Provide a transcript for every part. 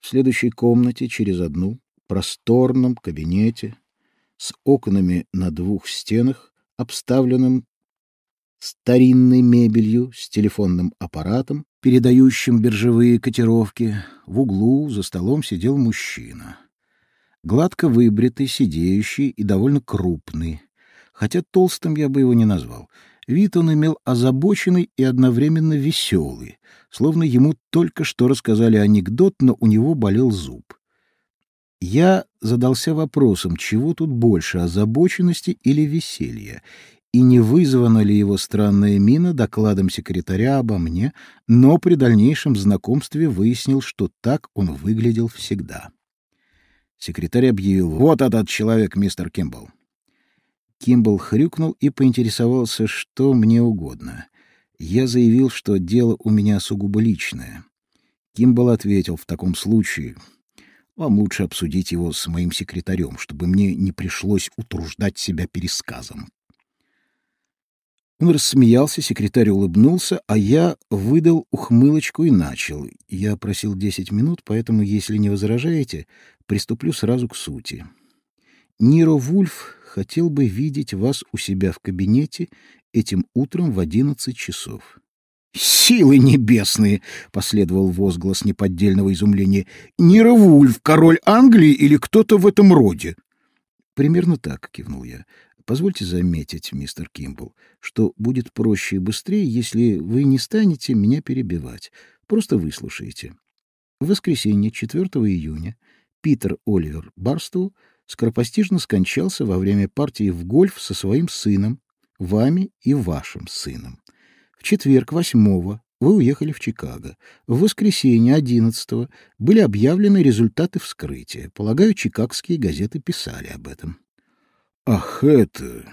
В следующей комнате через одну, просторном кабинете, с окнами на двух стенах, обставленным старинной мебелью, с телефонным аппаратом, передающим биржевые котировки, в углу за столом сидел мужчина. Гладко выбритый, сидеющий и довольно крупный, хотя толстым я бы его не назвал. Вид он имел озабоченный и одновременно веселый, словно ему только что рассказали анекдот, но у него болел зуб. Я задался вопросом, чего тут больше, озабоченности или веселья, и не вызвана ли его странная мина докладом секретаря обо мне, но при дальнейшем знакомстве выяснил, что так он выглядел всегда. Секретарь объявил «Вот этот человек, мистер Кимбл». Кимбл хрюкнул и поинтересовался, что мне угодно. Я заявил, что дело у меня сугубо личное. Кимбл ответил в таком случае вам лучше обсудить его с моим секретарем, чтобы мне не пришлось утруждать себя пересказом. Он рассмеялся, секретарь улыбнулся, а я выдал ухмылочку и начал. Я просил десять минут, поэтому, если не возражаете, приступлю сразу к сути. Ниро Вульф хотел бы видеть вас у себя в кабинете этим утром в одиннадцать часов. «Силы небесные!» — последовал возглас неподдельного изумления. «Ниро Вульф, король Англии или кто-то в этом роде?» «Примерно так», — кивнул я. Позвольте заметить, мистер Кимбл, что будет проще и быстрее, если вы не станете меня перебивать. Просто выслушаете. В воскресенье, 4 июня, Питер Оливер Барстоу скоропостижно скончался во время партии в гольф со своим сыном, вами и вашим сыном. В четверг, 8 вы уехали в Чикаго. В воскресенье, 11 были объявлены результаты вскрытия. Полагаю, чикагские газеты писали об этом. Ах, это...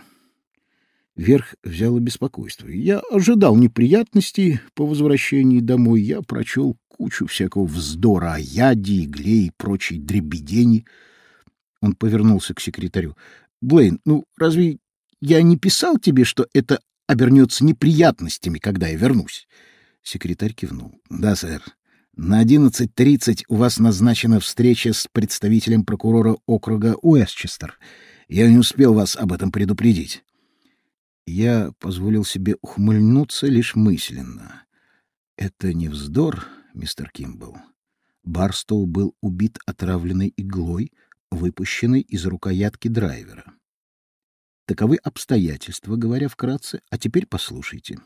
Верх взяло беспокойство. Я ожидал неприятностей по возвращении домой. Я прочел кучу всякого вздора о яде, игле и прочей дребедени. Он повернулся к секретарю. — Блейн, ну разве я не писал тебе, что это обернется неприятностями, когда я вернусь? Секретарь кивнул. — Да, сэр. На одиннадцать тридцать у вас назначена встреча с представителем прокурора округа Уэстчестер. — я не успел вас об этом предупредить. Я позволил себе ухмыльнуться лишь мысленно. Это не вздор, мистер Кимбл. Барстоу был убит отравленной иглой, выпущенной из рукоятки драйвера. Таковы обстоятельства, говоря вкратце, а теперь послушайте.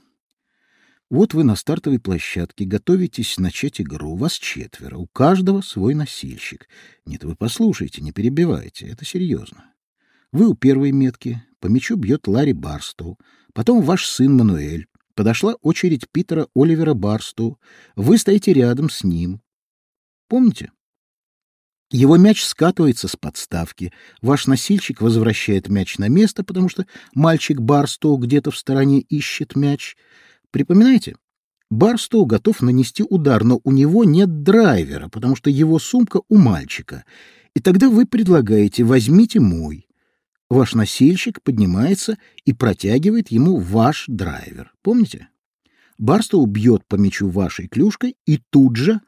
Вот вы на стартовой площадке, готовитесь начать игру, у вас четверо, у каждого свой носильщик. Нет, вы послушайте, не перебивайте, это серьезно. Вы у первой метки, по мячу бьет Ларри Барстоу, потом ваш сын Мануэль. Подошла очередь Питера Оливера Барстоу. Вы стоите рядом с ним. Помните? Его мяч скатывается с подставки. Ваш носильщик возвращает мяч на место, потому что мальчик Барстоу где-то в стороне ищет мяч. Припоминаете? Барстоу готов нанести удар, но у него нет драйвера, потому что его сумка у мальчика. И тогда вы предлагаете «возьмите мой». Ваш носильщик поднимается и протягивает ему ваш драйвер. Помните? Барстоу бьет по мячу вашей клюшкой и тут же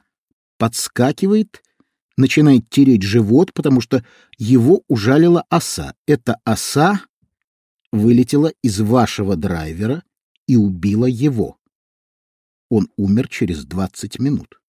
подскакивает, начинает тереть живот, потому что его ужалила оса. Эта оса вылетела из вашего драйвера и убила его. Он умер через 20 минут.